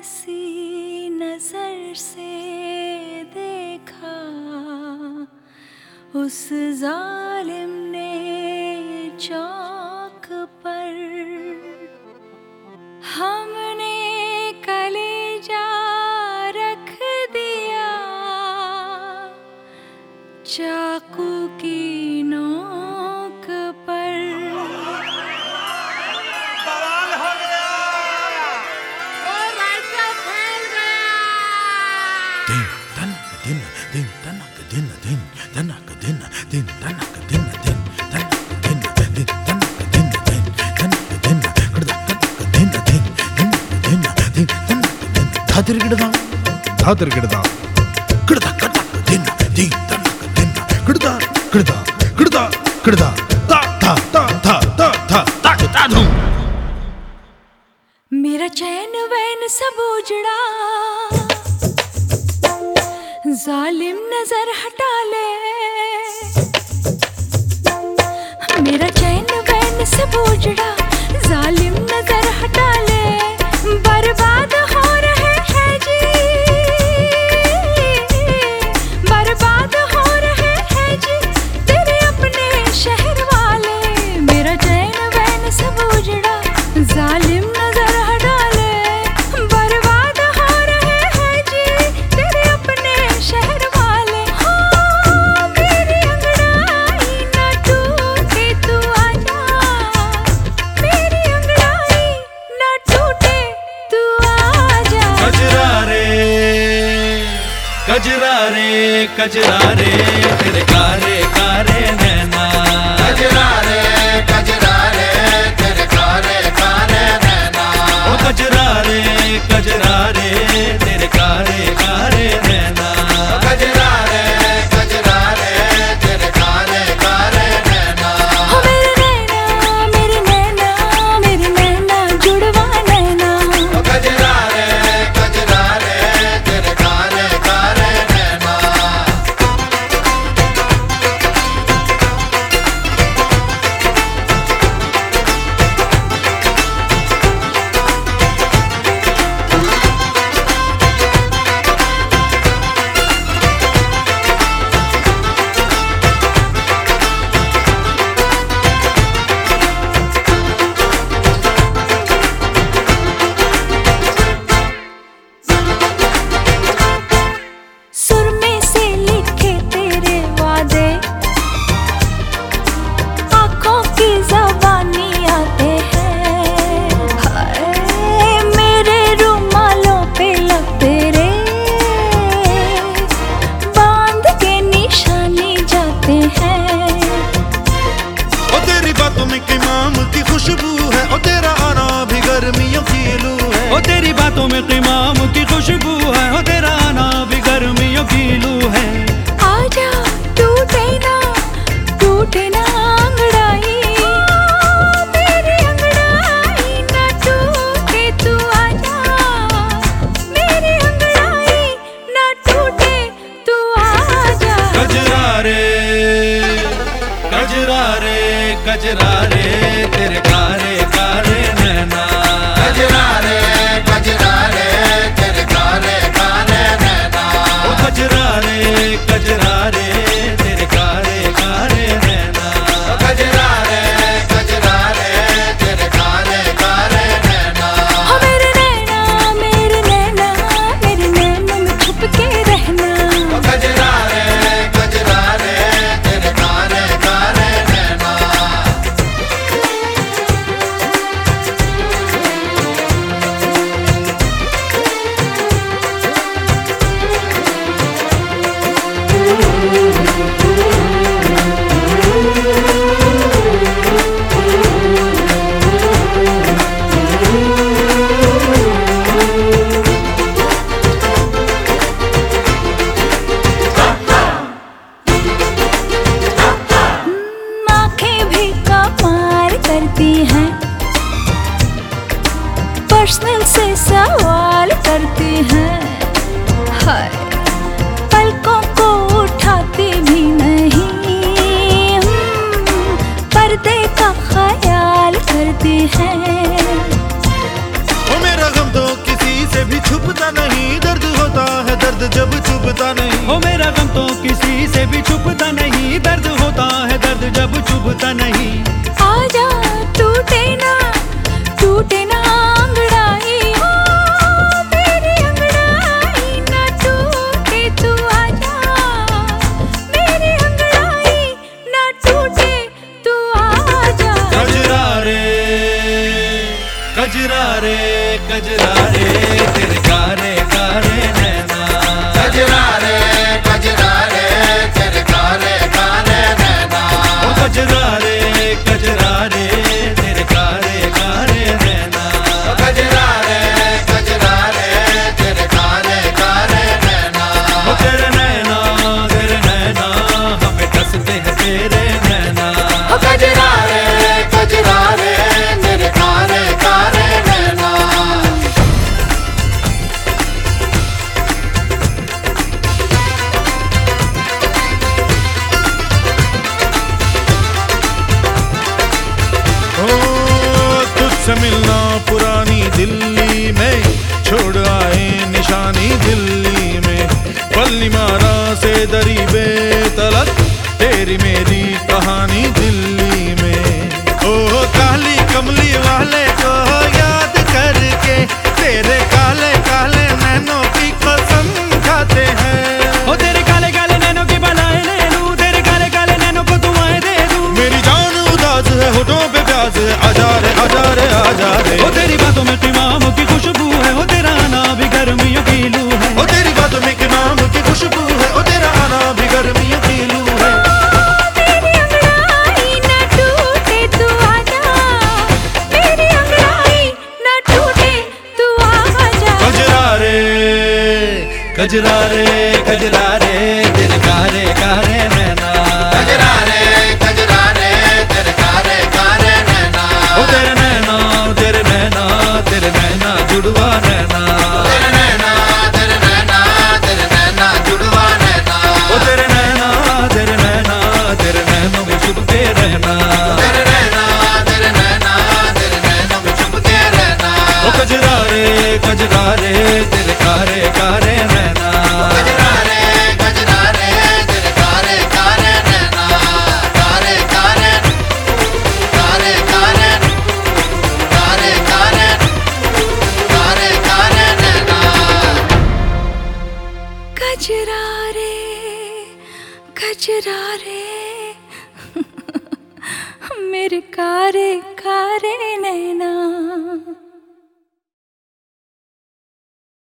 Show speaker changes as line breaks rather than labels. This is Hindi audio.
ऐसी नज़र से देखा उस जालिम ने चौक
धातिर किड़ता धातिर किड़ता किड़ता किड़ता दिन दी दिन दिन किड़ता किड़ता किड़ता किड़ता ता ता ता ता ता ता ता ता धू
मेरा चैन वैन सब उजड़ा। जालिम नज़र हटा ले। मेरा चैन वैन सब उजड़ा। जालिम नज़र हटा बर्बाद हो रहे हैं जी तेरे अपने शहर वाले। हो मेरी अंगड़ाई न टूटे तू आजा। मेरी अंगड़ाई न टूटे तू आजा।
कजरा रे कजरा रे कजरा रे तेरे कारे कारे नैना।
कजरा रे।
हाथों में
किमाम की खुशबू
से सवाल करती हैं। हाय पलकों को उठाती भी नहीं। पर्दे का ख्याल करती हैं।
तो किसी से भी छुपता नहीं। दर्द होता है दर्द जब छुपता नहीं।
हो मेरा गम तो किसी से भी छुपता नहीं। दर्द होता है दर्द जब छुपता नहीं।
yeah. राजधानी दिल्ली में। पल्ली मारा से दरी बे तलक, तेरी मेरी कहानी दिल्ली में। ओ काली कमली वाले को याद करके तेरे का गजरा रे गजरा रे
दिल कारे कारे नैना
गजरा रे गजरा रे दिल कारे कारे नैना
ओ तेरे नैना तेरे नैना तेरे नैना जुड़वा नैना
तेरे नैना तेरे नैना तेरे नैना जुड़वा नैना
ओ तेरे नैना तेरे नैना तेरे नैना में छुपके रहना
तेरे नैना तेरे नैना तेरे नैना में छुपके रहना
ओ गजरा रे गजरा रे दिल कारे कारे
कचरा रे कचरा रे।
मेरे कारे कारे नैना।